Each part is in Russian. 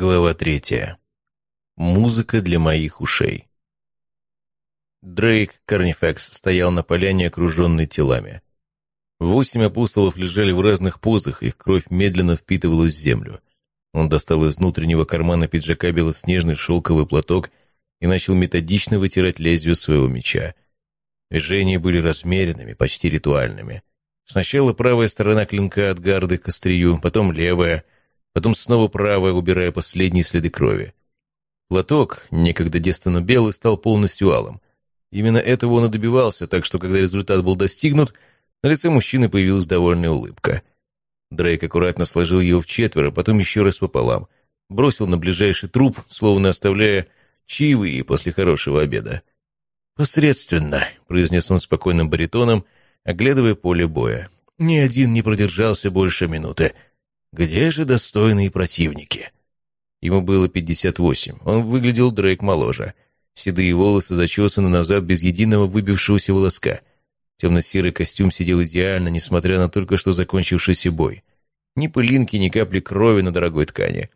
Глава третья. Музыка для моих ушей. Дрейк Карнифекс стоял на поляне, окруженной телами. Восемь апостолов лежали в разных позах, их кровь медленно впитывалась в землю. Он достал из внутреннего кармана пиджака белоснежный шелковый платок и начал методично вытирать лезвие своего меча. Движения были размеренными, почти ритуальными. Сначала правая сторона клинка от гарды к острию, потом левая — потом снова правая, убирая последние следы крови. Платок, некогда девственно белый, стал полностью алым. Именно этого он и добивался, так что, когда результат был достигнут, на лице мужчины появилась довольная улыбка. Дрейк аккуратно сложил ее в четверо, потом еще раз пополам. Бросил на ближайший труп, словно оставляя чаевые после хорошего обеда. «Посредственно», — произнес он спокойным баритоном, оглядывая поле боя. «Ни один не продержался больше минуты. Где же достойные противники? Ему было 58. Он выглядел Дрейк моложе. Седые волосы зачесаны назад без единого выбившегося волоска. Темно-серый костюм сидел идеально, несмотря на только что закончившийся бой. Ни пылинки, ни капли крови на дорогой ткани.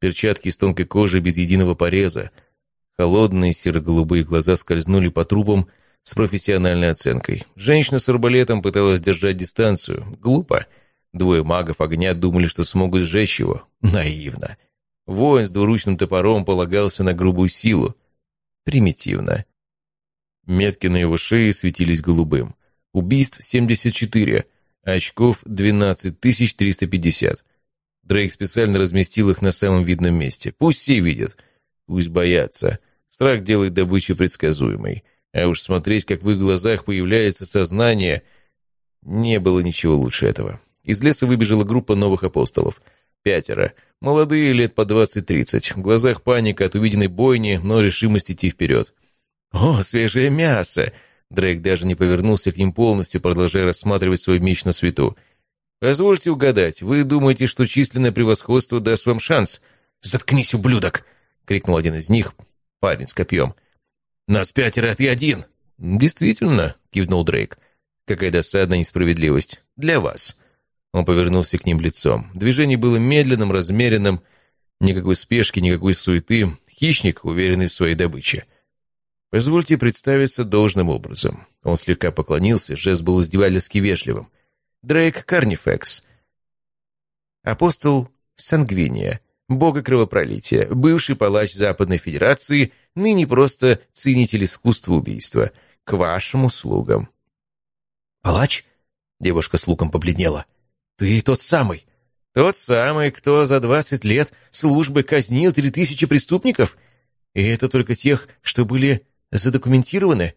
Перчатки из тонкой кожи без единого пореза. Холодные серо-голубые глаза скользнули по трупам с профессиональной оценкой. Женщина с арбалетом пыталась держать дистанцию. Глупо. Двое магов огня думали, что смогут сжечь его. Наивно. Воин с двуручным топором полагался на грубую силу. Примитивно. Метки на его шее светились голубым. Убийств 74, а очков 12350. Дрейк специально разместил их на самом видном месте. Пусть все видят. Пусть боятся. Страх делает добычу предсказуемой. А уж смотреть, как в их глазах появляется сознание, не было ничего лучше этого. Из леса выбежала группа новых апостолов. Пятеро. Молодые, лет по двадцать-тридцать. В глазах паника от увиденной бойни, но решимость идти вперед. «О, свежее мясо!» Дрейк даже не повернулся к ним полностью, продолжая рассматривать свой меч на свету. «Позвольте угадать, вы думаете, что численное превосходство даст вам шанс?» «Заткнись, ублюдок!» — крикнул один из них, парень с копьем. «Нас пятеро, а ты один!» «Действительно», — кивнул Дрейк. «Какая досадная несправедливость. Для вас». Он повернулся к ним лицом. Движение было медленным, размеренным. Никакой спешки, никакой суеты. Хищник, уверенный в своей добыче. «Позвольте представиться должным образом». Он слегка поклонился, жест был издевательски вежливым. «Дрейк Карнифекс, апостол Сангвиния, бога кровопролития, бывший палач Западной Федерации, ныне просто ценитель искусства убийства. К вашим услугам». «Палач?» — девушка с луком побледнела. «Ты тот самый. Тот самый, кто за двадцать лет службы казнил три тысячи преступников? И это только тех, что были задокументированы?»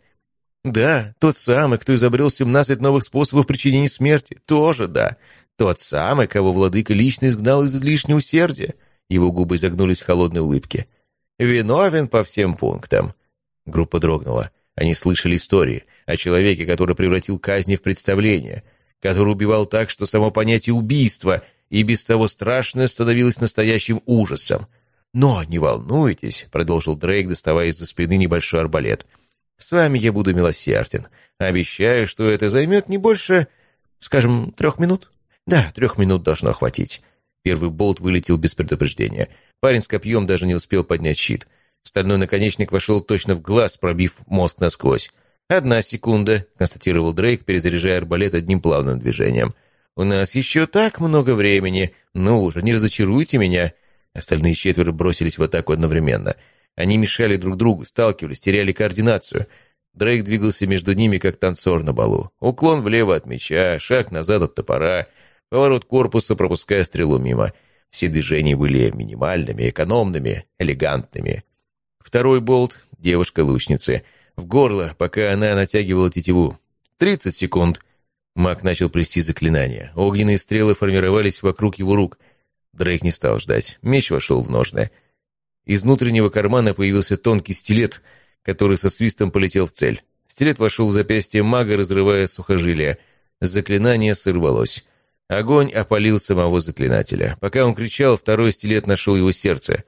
«Да, тот самый, кто изобрел семнадцать новых способов причинения смерти. Тоже да. Тот самый, кого владыка лично изгнал из излишнего усердия». Его губы загнулись в холодной улыбке. «Виновен по всем пунктам». Группа дрогнула. Они слышали истории о человеке, который превратил казни в представление — который убивал так, что само понятие убийства и без того страшное становилось настоящим ужасом. «Но не волнуйтесь», — продолжил Дрейк, доставая из-за спины небольшой арбалет. «С вами я буду милосерден. Обещаю, что это займет не больше, скажем, трех минут. Да, трех минут должно хватить». Первый болт вылетел без предупреждения. Парень с копьем даже не успел поднять щит. Стальной наконечник вошел точно в глаз, пробив мозг насквозь. «Одна секунда», — констатировал Дрейк, перезаряжая арбалет одним плавным движением. «У нас еще так много времени. Ну уже, не разочаруйте меня». Остальные четверо бросились в атаку одновременно. Они мешали друг другу, сталкивались, теряли координацию. Дрейк двигался между ними, как танцор на балу. Уклон влево от меча, шаг назад от топора, поворот корпуса, пропуская стрелу мимо. Все движения были минимальными, экономными, элегантными. Второй болт — девушка-лучницы — в горло, пока она натягивала тетиву. «Тридцать секунд!» Маг начал плести заклинания. Огненные стрелы формировались вокруг его рук. Дрейк не стал ждать. Меч вошел в ножны. Из внутреннего кармана появился тонкий стилет, который со свистом полетел в цель. Стилет вошел в запястье мага, разрывая сухожилие. Заклинание сорвалось. Огонь опалил самого заклинателя. Пока он кричал, второй стилет нашел его сердце.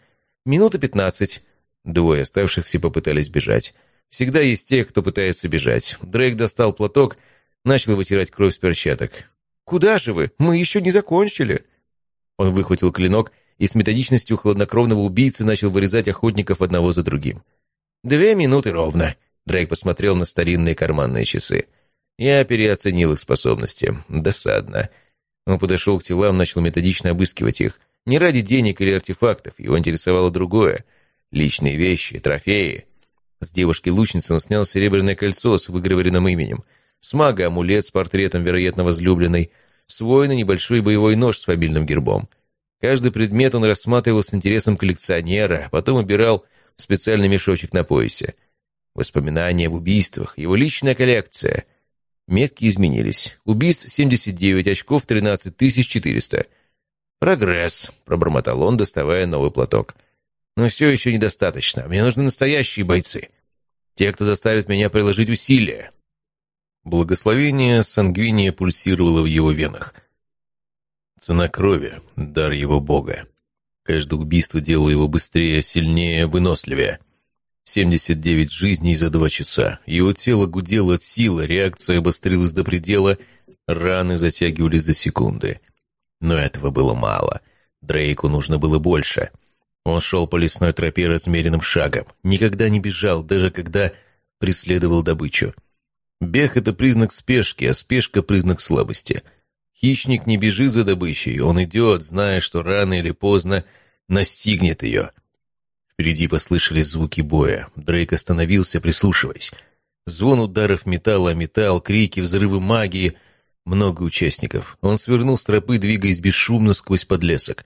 Минута пятнадцать. Двое оставшихся попытались бежать. Всегда есть те, кто пытается бежать. Дрейк достал платок, начал вытирать кровь с перчаток. «Куда же вы? Мы еще не закончили!» Он выхватил клинок и с методичностью хладнокровного убийцы начал вырезать охотников одного за другим. «Две минуты ровно», — Дрейк посмотрел на старинные карманные часы. Я переоценил их способности. Досадно. Он подошел к телам, начал методично обыскивать их. Не ради денег или артефактов, его интересовало другое. Личные вещи, трофеи. С девушки-лучницы он снял серебряное кольцо с выгравированным именем. С мага амулет с портретом, вероятно, возлюбленной. С воина небольшой боевой нож с фамильным гербом. Каждый предмет он рассматривал с интересом коллекционера, потом убирал в специальный мешочек на поясе. Воспоминания об убийствах, его личная коллекция. Метки изменились. Убийств 79, очков 13400. «Прогресс», — пробормотал он, доставая новый платок. «Но все еще недостаточно. Мне нужны настоящие бойцы. Те, кто заставит меня приложить усилия». Благословение сангвиния пульсировало в его венах. Цена крови — дар его бога. Каждое убийство делало его быстрее, сильнее, выносливее. 79 жизней за два часа. Его тело гудело от силы, реакция обострилась до предела, раны затягивались за секунды. Но этого было мало. Дрейку нужно было больше. Он шел по лесной тропе размеренным шагом, никогда не бежал, даже когда преследовал добычу. Бег — это признак спешки, а спешка — признак слабости. Хищник не бежит за добычей, он идет, зная, что рано или поздно настигнет ее. Впереди послышались звуки боя. Дрейк остановился, прислушиваясь. Звон ударов металла, металл, крики, взрывы магии — много участников. Он свернул с тропы, двигаясь бесшумно сквозь подлесок.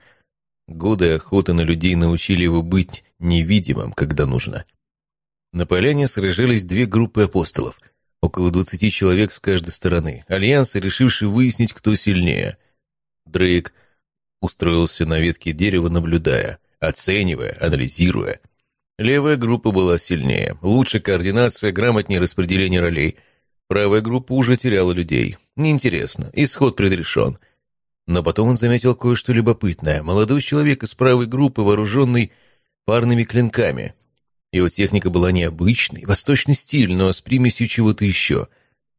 Годы охоты на людей научили его быть невидимым, когда нужно. На поляне сражались две группы апостолов. Около двадцати человек с каждой стороны. Альянсы, решивший выяснить, кто сильнее. Дрейк устроился на ветке дерева, наблюдая, оценивая, анализируя. Левая группа была сильнее. Лучше координация, грамотнее распределение ролей. Правая группа уже теряла людей. Неинтересно, исход предрешен. Но потом он заметил кое-что любопытное. Молодой человек из правой группы, вооруженный парными клинками. Его техника была необычной, восточный стиль, но с примесью чего-то еще.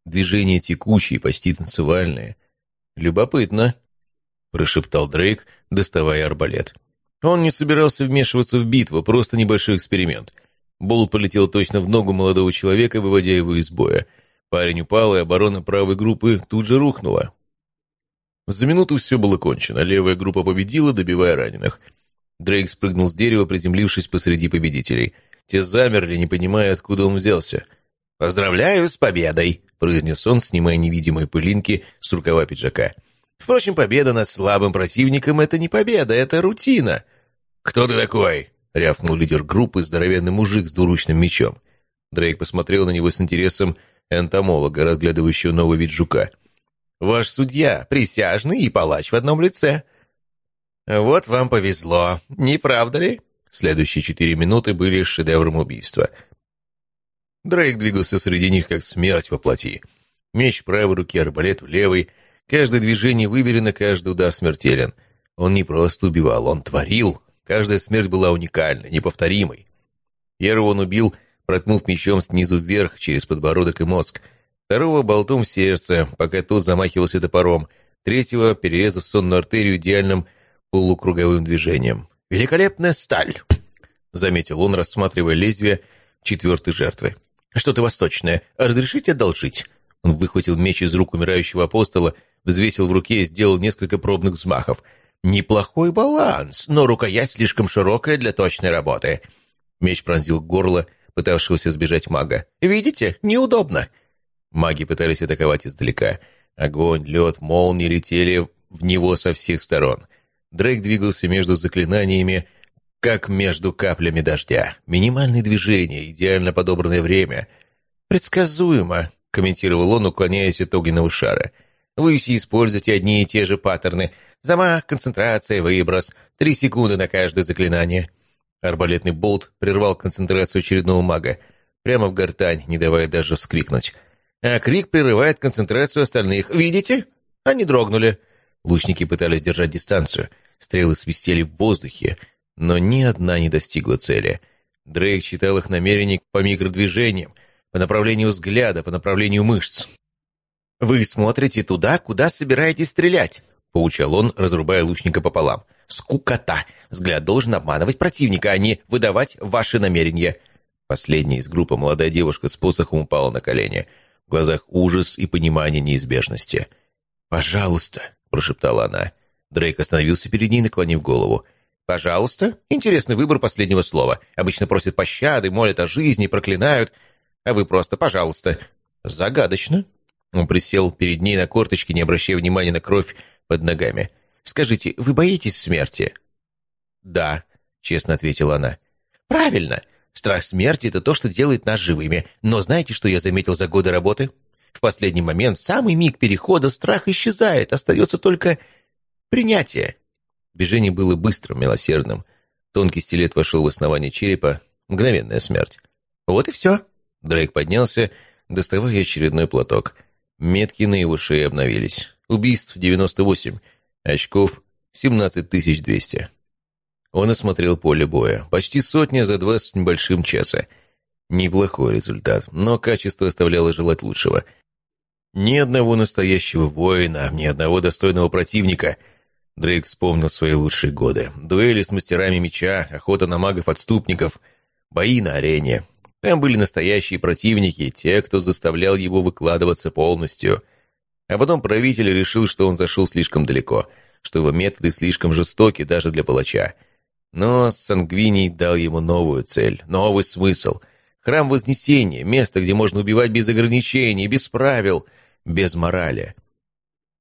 Движения текучие, почти танцевальные. «Любопытно», — прошептал Дрейк, доставая арбалет. Он не собирался вмешиваться в битву, просто небольшой эксперимент. Болт полетел точно в ногу молодого человека, выводя его из боя. Парень упал, и оборона правой группы тут же рухнула. За минуту все было кончено. Левая группа победила, добивая раненых. Дрейк спрыгнул с дерева, приземлившись посреди победителей. Те замерли, не понимая, откуда он взялся. «Поздравляю с победой!» — произнес он, снимая невидимые пылинки с рукава пиджака. «Впрочем, победа над слабым противником — это не победа, это рутина!» «Кто ты такой?» — рявкнул лидер группы, здоровенный мужик с двуручным мечом. Дрейк посмотрел на него с интересом, энтомолога, разглядывающего новый вид жука. «Ваш судья, присяжный и палач в одном лице». «Вот вам повезло, не правда ли?» Следующие четыре минуты были шедевром убийства. Дрейк двигался среди них, как смерть во плоти. Меч в правой руке, арбалет в левой. Каждое движение выверено, каждый удар смертелен. Он не просто убивал, он творил. Каждая смерть была уникальной, неповторимой. Первого он убил проткнув мечом снизу вверх, через подбородок и мозг. Второго болтом в сердце, пока тот замахивался топором. Третьего перерезав сонную артерию идеальным полукруговым движением. «Великолепная сталь!» — заметил он, рассматривая лезвие четвертой жертвы. «Что-то восточное. Разрешите одолжить?» Он выхватил меч из рук умирающего апостола, взвесил в руке и сделал несколько пробных взмахов. «Неплохой баланс, но рукоять слишком широкая для точной работы». Меч пронзил горло, пытавшегося сбежать мага. «Видите? Неудобно!» Маги пытались атаковать издалека. Огонь, лед, молнии летели в него со всех сторон. Дрейк двигался между заклинаниями, как между каплями дождя. Минимальные движения, идеально подобранное время. «Предсказуемо», — комментировал он, уклоняясь от огненного шара. «Вы все используете одни и те же паттерны. Замах, концентрация, выброс. Три секунды на каждое заклинание. Арбалетный болт прервал концентрацию очередного мага, прямо в гортань, не давая даже вскрикнуть. А крик прерывает концентрацию остальных. «Видите?» Они дрогнули. Лучники пытались держать дистанцию. Стрелы свистели в воздухе, но ни одна не достигла цели. Дрейк читал их намерения по микродвижениям, по направлению взгляда, по направлению мышц. «Вы смотрите туда, куда собираетесь стрелять», — поучал он, разрубая лучника пополам. Скукота. Взгляд должен обманывать противника, а не выдавать ваши намерения». Последняя из группы, молодая девушка с посохом, упала на колени. В глазах ужас и понимание неизбежности. «Пожалуйста», — прошептала она. Дрейк остановился перед ней, наклонив голову. «Пожалуйста? Интересный выбор последнего слова. Обычно просят пощады, молят о жизни, проклинают. А вы просто «пожалуйста». Загадочно». Он присел перед ней на корточки, не обращая внимания на кровь под ногами. «Скажите, вы боитесь смерти?» «Да», — честно ответила она. «Правильно. Страх смерти — это то, что делает нас живыми. Но знаете, что я заметил за годы работы? В последний момент, самый миг перехода, страх исчезает, остается только принятие». Движение было быстрым, милосердным. Тонкий стилет вошел в основание черепа. Мгновенная смерть. «Вот и все». Дрейк поднялся, доставая очередной платок. Метки на его шее обновились. Убийств 98, очков 17200. Он осмотрел поле боя. Почти сотня за два с небольшим часа. Неплохой результат, но качество оставляло желать лучшего. Ни одного настоящего воина, ни одного достойного противника. Дрейк вспомнил свои лучшие годы. Дуэли с мастерами меча, охота на магов-отступников, бои на арене. Там были настоящие противники, те, кто заставлял его выкладываться полностью. А потом правитель решил, что он зашел слишком далеко, что его методы слишком жестоки даже для палача. Но Сангвиний дал ему новую цель, новый смысл. Храм Вознесения, место, где можно убивать без ограничений, без правил, без морали.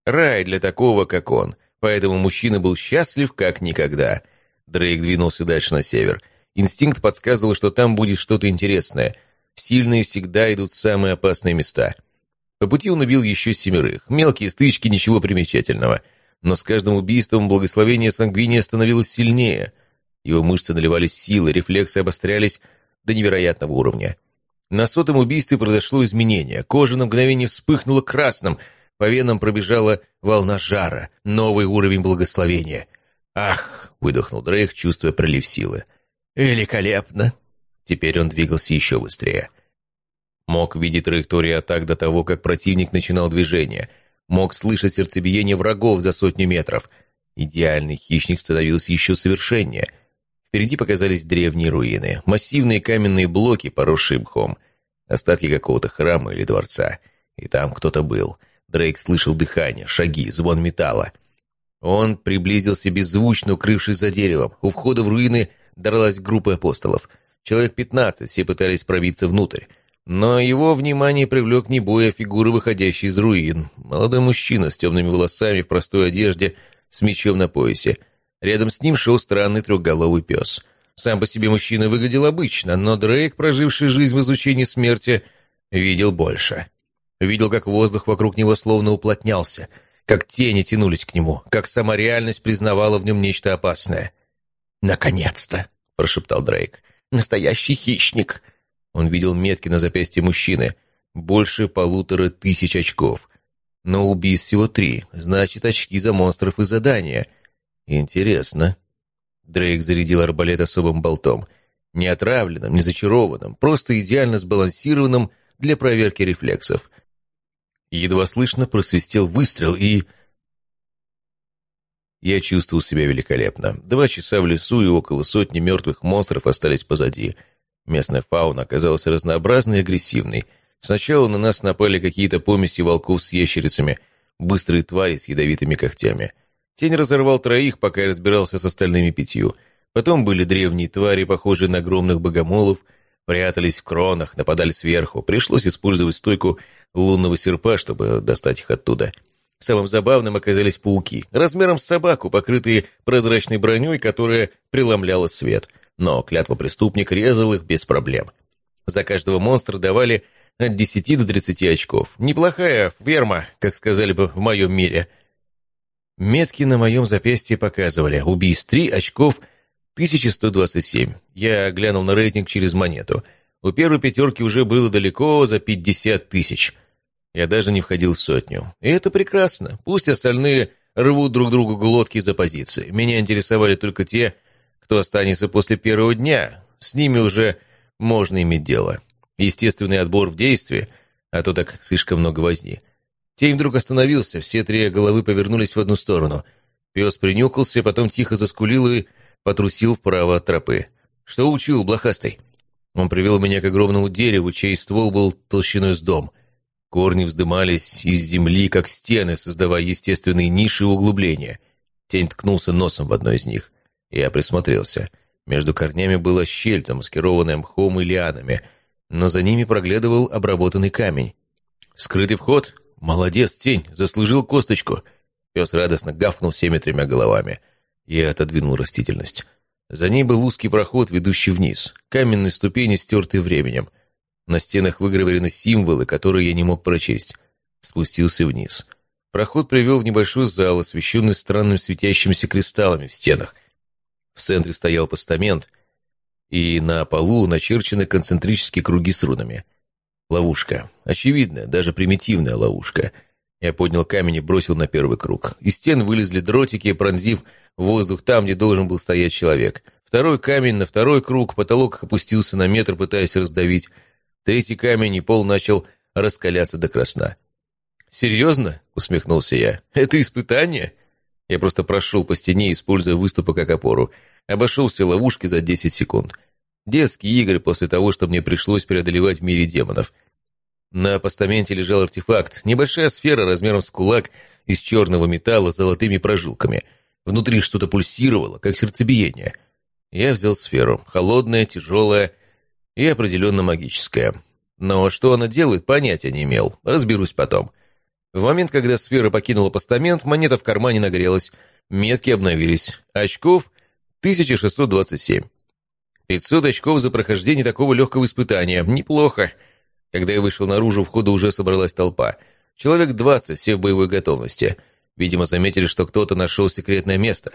Рай для такого, как он. Поэтому мужчина был счастлив, как никогда. Дрейк двинулся дальше на север. Инстинкт подсказывал, что там будет что-то интересное. Сильные всегда идут в самые опасные места. По пути он убил еще семерых. Мелкие стычки, ничего примечательного. Но с каждым убийством благословение Сангвиния становилось сильнее — его мышцы наливались силой, рефлексы обострялись до невероятного уровня. На сотом убийстве произошло изменение. Кожа на мгновение вспыхнула красным, по венам пробежала волна жара, новый уровень благословения. «Ах!» — выдохнул Дрейх, чувствуя прилив силы. «Великолепно!» Теперь он двигался еще быстрее. Мог видеть траекторию атак до того, как противник начинал движение. Мог слышать сердцебиение врагов за сотню метров. Идеальный хищник становился еще совершеннее — Впереди показались древние руины, массивные каменные блоки, поросшие мхом, остатки какого-то храма или дворца. И там кто-то был. Дрейк слышал дыхание, шаги, звон металла. Он приблизился беззвучно, укрывшись за деревом. У входа в руины дралась группа апостолов. Человек пятнадцать, все пытались пробиться внутрь. Но его внимание привлек не бой, а фигура, выходящая из руин. Молодой мужчина с темными волосами в простой одежде, с мечом на поясе. Рядом с ним шел странный трехголовый пес. Сам по себе мужчина выглядел обычно, но Дрейк, проживший жизнь в изучении смерти, видел больше. Видел, как воздух вокруг него словно уплотнялся, как тени тянулись к нему, как сама реальность признавала в нем нечто опасное. «Наконец-то!» — прошептал Дрейк. «Настоящий хищник!» Он видел метки на запястье мужчины. Больше полутора тысяч очков. Но убийств всего три, значит, очки за монстров и задания. Интересно. Дрейк зарядил арбалет особым болтом. Не отравленным, не зачарованным, просто идеально сбалансированным для проверки рефлексов. Едва слышно просвистел выстрел, и... Я чувствовал себя великолепно. Два часа в лесу и около сотни мертвых монстров остались позади. Местная фауна оказалась разнообразной и агрессивной. Сначала на нас напали какие-то помеси волков с ящерицами, быстрые твари с ядовитыми когтями — Тень разорвал троих, пока я разбирался с остальными пятью. Потом были древние твари, похожие на огромных богомолов, прятались в кронах, нападали сверху. Пришлось использовать стойку лунного серпа, чтобы достать их оттуда. Самым забавным оказались пауки, размером с собаку, покрытые прозрачной броней, которая преломляла свет. Но клятва преступник резал их без проблем. За каждого монстра давали от 10 до 30 очков. Неплохая ферма, как сказали бы в моем мире – Метки на моем запястье показывали. Убийств 3 очков 1127. Я глянул на рейтинг через монету. У первой пятерки уже было далеко за 50 тысяч. Я даже не входил в сотню. И это прекрасно. Пусть остальные рвут друг другу глотки за позиции. Меня интересовали только те, кто останется после первого дня. С ними уже можно иметь дело. Естественный отбор в действии, а то так слишком много возни. Тень вдруг остановился, все три головы повернулись в одну сторону. Пес принюхался, потом тихо заскулил и потрусил вправо от тропы. «Что учил, блохастый?» Он привел меня к огромному дереву, чей ствол был толщиной с дом. Корни вздымались из земли, как стены, создавая естественные ниши и углубления. Тень ткнулся носом в одно из них. Я присмотрелся. Между корнями была щель, замаскированная мхом и лианами, но за ними проглядывал обработанный камень. «Скрытый вход? Молодец, тень, заслужил косточку!» Пес радостно гавкнул всеми тремя головами. Я отодвинул растительность. За ней был узкий проход, ведущий вниз. Каменные ступени, стертые временем. На стенах выгравированы символы, которые я не мог прочесть. Спустился вниз. Проход привел в небольшой зал, освещенный странными светящимися кристаллами в стенах. В центре стоял постамент, и на полу начерчены концентрические круги с рунами. Ловушка. Очевидная, даже примитивная ловушка. Я поднял камень и бросил на первый круг. Из стен вылезли дротики, пронзив воздух там, где должен был стоять человек. Второй камень на второй круг, потолок опустился на метр, пытаясь раздавить. Третий камень и пол начал раскаляться до красна. «Серьезно?» — усмехнулся я. «Это испытание?» Я просто прошел по стене, используя выступы как опору. Обошел все ловушки за 10 секунд. Детские игры после того, что мне пришлось преодолевать в мире демонов. На постаменте лежал артефакт. Небольшая сфера размером с кулак из черного металла с золотыми прожилками — Внутри что-то пульсировало, как сердцебиение. Я взял сферу. Холодная, тяжелая и определенно магическая. Но что она делает, понятия не имел. Разберусь потом. В момент, когда сфера покинула постамент, монета в кармане нагрелась. Метки обновились. Очков 1627. 500 очков за прохождение такого легкого испытания. Неплохо. Когда я вышел наружу, в ходу уже собралась толпа. Человек 20, все в боевой готовности. Видимо, заметили, что кто-то нашел секретное место.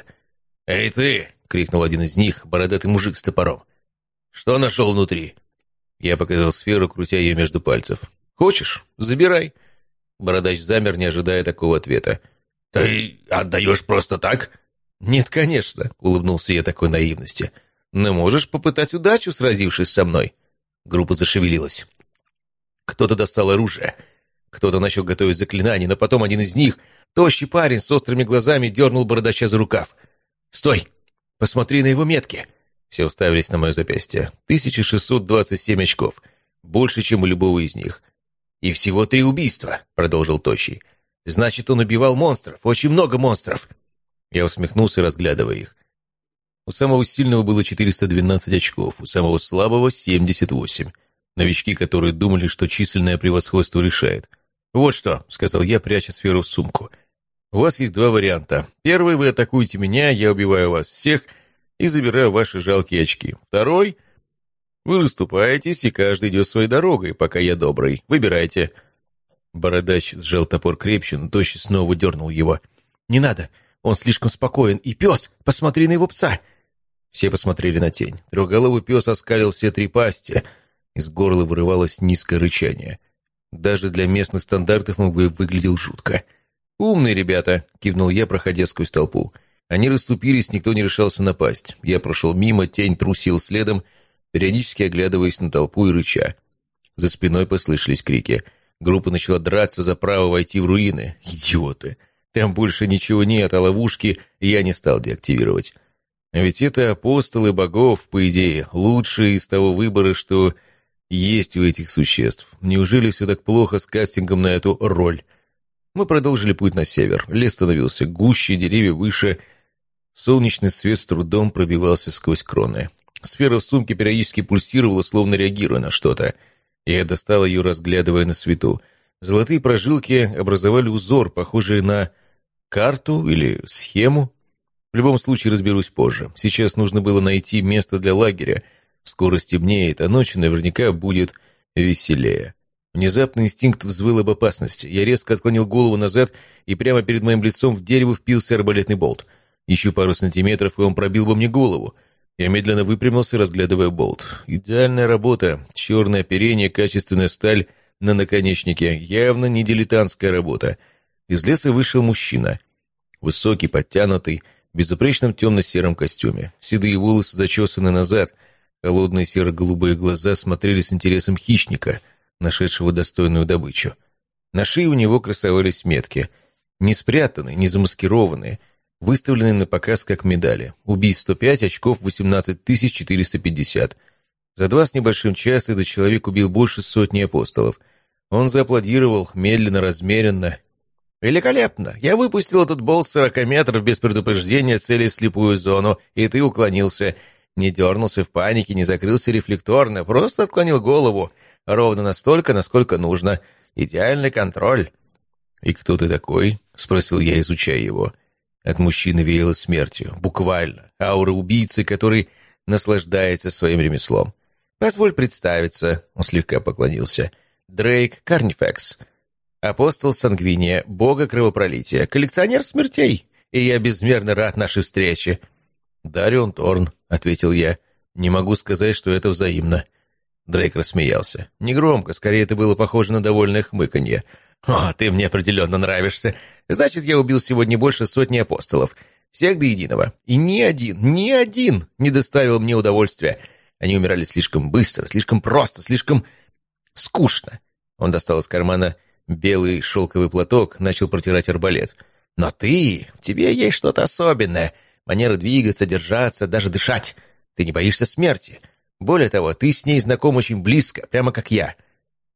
«Эй ты!» — крикнул один из них, бородатый мужик с топором. «Что нашел внутри?» Я показал сферу, крутя ее между пальцев. «Хочешь? Забирай!» Бородач замер, не ожидая такого ответа. «Ты отдаешь просто так?» «Нет, конечно», — улыбнулся я такой наивности. «Но можешь попытать удачу, сразившись со мной». Группа зашевелилась. Кто-то достал оружие. Кто-то начал готовить заклинание, но потом один из них Тощий парень с острыми глазами дернул бородача за рукав. «Стой! Посмотри на его метки!» Все уставились на мое запястье. 1627 очков. Больше, чем у любого из них. «И всего три убийства», — продолжил Тощий. «Значит, он убивал монстров. Очень много монстров». Я усмехнулся, разглядывая их. У самого сильного было 412 очков, у самого слабого — 78. Новички, которые думали, что численное превосходство решает. «Вот что», — сказал я, пряча сферу в сумку. У вас есть два варианта. Первый, вы атакуете меня, я убиваю вас всех и забираю ваши жалкие очки. Второй, вы расступаетесь, и каждый идет своей дорогой, пока я добрый. Выбирайте. Бородач сжал топор крепче, но тощий снова дернул его. «Не надо, он слишком спокоен. И пес, посмотри на его пса!» Все посмотрели на тень. Трехголовый пес оскалил все три пасти. Из горла вырывалось низкое рычание. Даже для местных стандартов он бы выглядел жутко. «Умные ребята», — кивнул я, проходя сквозь толпу. Они расступились, никто не решался напасть. Я прошел мимо, тень трусил следом, периодически оглядываясь на толпу и рыча. За спиной послышались крики. Группа начала драться за право войти в руины. Идиоты! Там больше ничего нет, а ловушки я не стал деактивировать. Ведь это апостолы богов, по идее, лучшие из того выбора, что есть у этих существ. Неужели все так плохо с кастингом на эту роль? Мы продолжили путь на север. Лес становился гуще, деревья выше. Солнечный свет с трудом пробивался сквозь кроны. Сфера в сумке периодически пульсировала, словно реагируя на что-то. Я достал ее, разглядывая на свету. Золотые прожилки образовали узор, похожий на карту или схему. В любом случае разберусь позже. Сейчас нужно было найти место для лагеря. Скоро стемнеет, а ночью наверняка будет веселее. Внезапный инстинкт взвыл об опасности. Я резко отклонил голову назад, и прямо перед моим лицом в дерево впился арбалетный болт. Еще пару сантиметров, и он пробил бы мне голову. Я медленно выпрямился, разглядывая болт. Идеальная работа. Черное оперение, качественная сталь на наконечнике. Явно не дилетантская работа. Из леса вышел мужчина. Высокий, подтянутый, в безупречном темно-сером костюме. Седые волосы зачесаны назад. Холодные серо-голубые глаза смотрели с интересом хищника — нашедшего достойную добычу. На шее у него красовались метки. Не спрятанные, не замаскированные. выставленные на показ как медали. Убийств 105, очков 18 450. За два с небольшим часа этот человек убил больше сотни апостолов. Он зааплодировал, медленно, размеренно. «Великолепно! Я выпустил этот болт 40 метров без предупреждения, цели в слепую зону, и ты уклонился. Не дернулся в панике, не закрылся рефлекторно, просто отклонил голову. Ровно настолько, насколько нужно. Идеальный контроль». «И кто ты такой?» — спросил я, изучая его. От мужчины веяло смертью, буквально. Аура убийцы, который наслаждается своим ремеслом. «Позволь представиться», — он слегка поклонился. «Дрейк Карнифекс, апостол Сангвиния, бога кровопролития, коллекционер смертей, и я безмерно рад нашей встрече». «Дарион Торн», — ответил я. «Не могу сказать, что это взаимно». Дрейк рассмеялся. Негромко, скорее это было похоже на довольное хмыканье. «О, ты мне определенно нравишься. Значит, я убил сегодня больше сотни апостолов. Всех до единого. И ни один, ни один не доставил мне удовольствия. Они умирали слишком быстро, слишком просто, слишком скучно». Он достал из кармана белый шелковый платок, начал протирать арбалет. «Но ты, в тебе есть что-то особенное. Манера двигаться, держаться, даже дышать. Ты не боишься смерти. Более того, ты с ней знаком очень близко, прямо как я».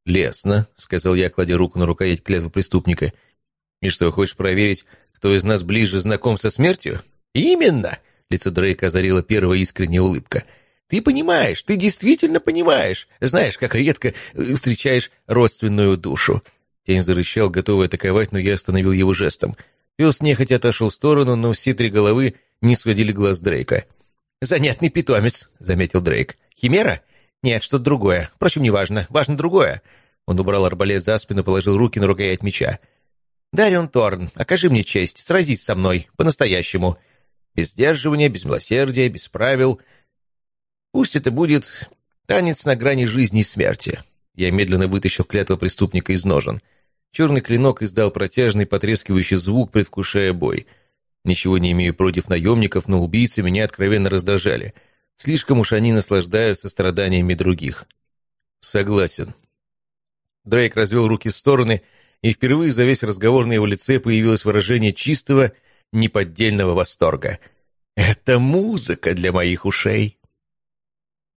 «Лесно», — сказал я, кладя руку на рукоять клятвы преступника. «И что, хочешь проверить, кто из нас ближе знаком со смертью?» «Именно!» — лицо Дрейка озарила первая искренняя улыбка. «Ты понимаешь, ты действительно понимаешь. Знаешь, как редко э, встречаешь родственную душу». Тень зарычал, готовый атаковать, но я остановил его жестом. Пес нехотя отошел в сторону, но все три головы не сводили глаз Дрейка. «Занятный питомец», — заметил Дрейк. «Химера? «Нет, что-то другое. Впрочем, неважно. Важно другое». Он убрал арбалет за спину, положил руки на рукоять меча. «Дарион Торн, окажи мне честь, сразись со мной, по-настоящему. Без сдерживания, без милосердия, без правил. Пусть это будет танец на грани жизни и смерти». Я медленно вытащил клятву преступника из ножен. Черный клинок издал протяжный потрескивающий звук, предвкушая бой. Ничего не имею против наемников, но убийцы меня откровенно раздражали — Слишком уж они наслаждаются страданиями других. Согласен. Дрейк развел руки в стороны, и впервые за весь разговор на его лице появилось выражение чистого, неподдельного восторга. «Это музыка для моих ушей!»